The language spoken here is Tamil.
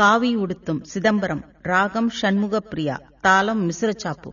காவி உடுத்தும் சிதம்பரம் ராகம் சண்முக பிரியா தாளம் மிஸ்ரச்சாப்பு